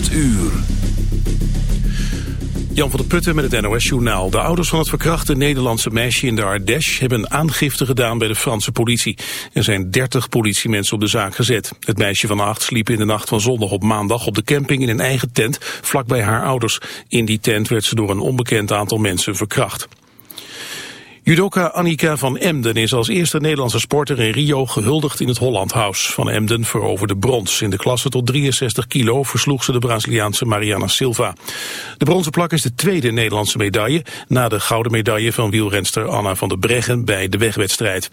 8 uur. Jan van der Putten met het NOS-journaal. De ouders van het verkrachte Nederlandse meisje in de Ardèche... hebben aangifte gedaan bij de Franse politie. Er zijn 30 politiemensen op de zaak gezet. Het meisje van acht sliep in de nacht van zondag op maandag... op de camping in een eigen tent, vlakbij haar ouders. In die tent werd ze door een onbekend aantal mensen verkracht. Judoka Annika van Emden is als eerste Nederlandse sporter in Rio gehuldigd in het Holland House. Van Emden veroverde brons. In de klasse tot 63 kilo versloeg ze de Braziliaanse Mariana Silva. De bronzen plak is de tweede Nederlandse medaille... na de gouden medaille van wielrenster Anna van der Breggen bij de wegwedstrijd.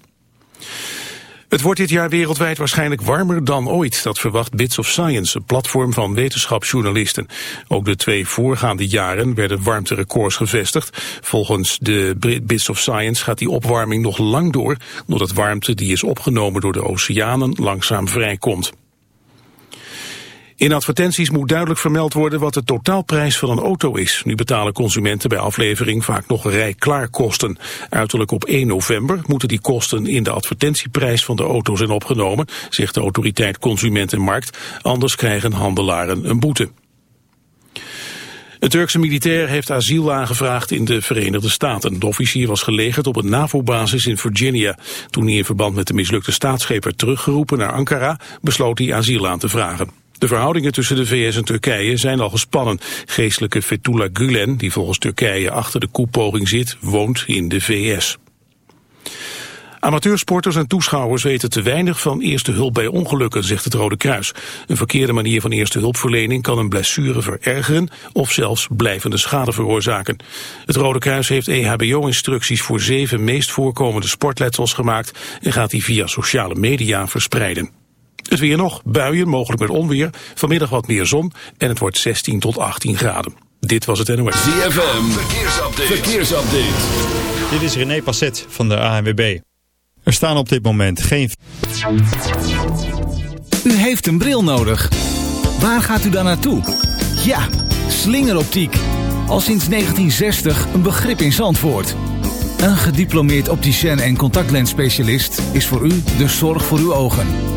Het wordt dit jaar wereldwijd waarschijnlijk warmer dan ooit. Dat verwacht Bits of Science, een platform van wetenschapsjournalisten. Ook de twee voorgaande jaren werden warmterecords gevestigd. Volgens de Bits of Science gaat die opwarming nog lang door... doordat warmte die is opgenomen door de oceanen langzaam vrijkomt. In advertenties moet duidelijk vermeld worden wat de totaalprijs van een auto is. Nu betalen consumenten bij aflevering vaak nog rijklaarkosten. Uiterlijk op 1 november moeten die kosten in de advertentieprijs van de auto zijn opgenomen, zegt de autoriteit Consument en Markt. Anders krijgen handelaren een boete. Een Turkse militair heeft asiel aangevraagd in de Verenigde Staten. De officier was gelegerd op een NAVO-basis in Virginia. Toen hij in verband met de mislukte staatsgreep werd teruggeroepen naar Ankara, besloot hij asiel aan te vragen. De verhoudingen tussen de VS en Turkije zijn al gespannen. Geestelijke Fethullah Gulen, die volgens Turkije achter de koepoging zit, woont in de VS. Amateursporters en toeschouwers weten te weinig van eerste hulp bij ongelukken, zegt het Rode Kruis. Een verkeerde manier van eerste hulpverlening kan een blessure verergeren of zelfs blijvende schade veroorzaken. Het Rode Kruis heeft EHBO-instructies voor zeven meest voorkomende sportletsels gemaakt en gaat die via sociale media verspreiden. Het weer nog, buien, mogelijk met onweer. Vanmiddag wat meer zon en het wordt 16 tot 18 graden. Dit was het NOS. ZFM, verkeersupdate. verkeersupdate. Dit is René Passet van de ANWB. Er staan op dit moment geen... U heeft een bril nodig. Waar gaat u dan naartoe? Ja, slingeroptiek. Al sinds 1960 een begrip in Zandvoort. Een gediplomeerd opticien en contactlensspecialist is voor u de zorg voor uw ogen.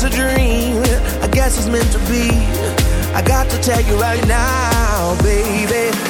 just a dream. I guess it's meant to be. I got to tell you right now, baby.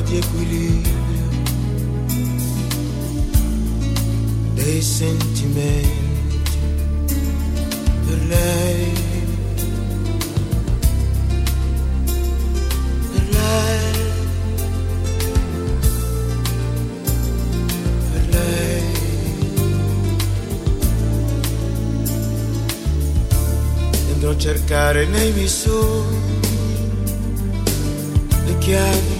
punto di equilibrio dei sentimenti per lei. Per cercare nei miei sogni le chiavi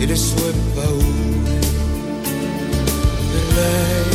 e le sue paure. Lei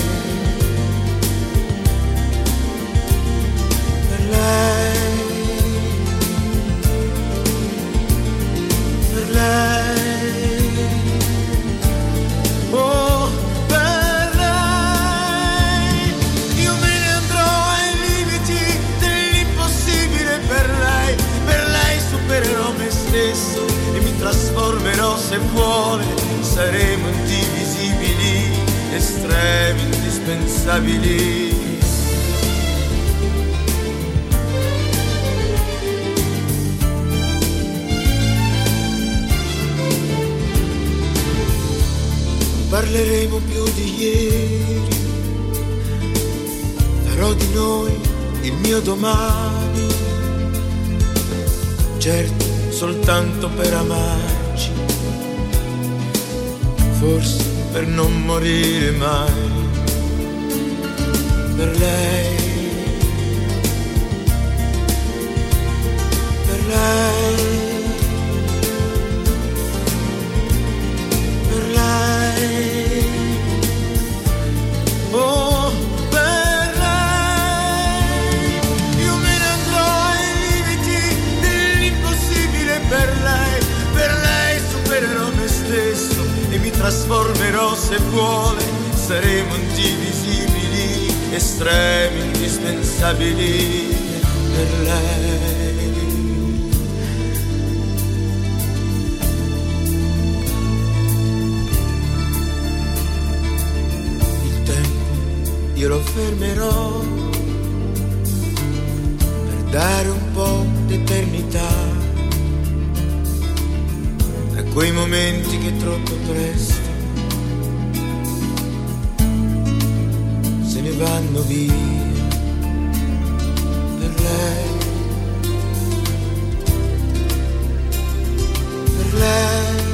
rotto presto, se ne vanno via per lei. Per lei.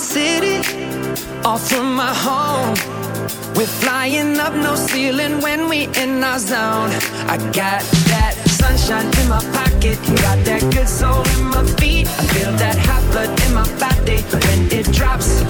city, off from my home. We're flying up, no ceiling when we in our zone. I got that sunshine in my pocket, got that good soul in my feet. I feel that hot blood in my body when it drops.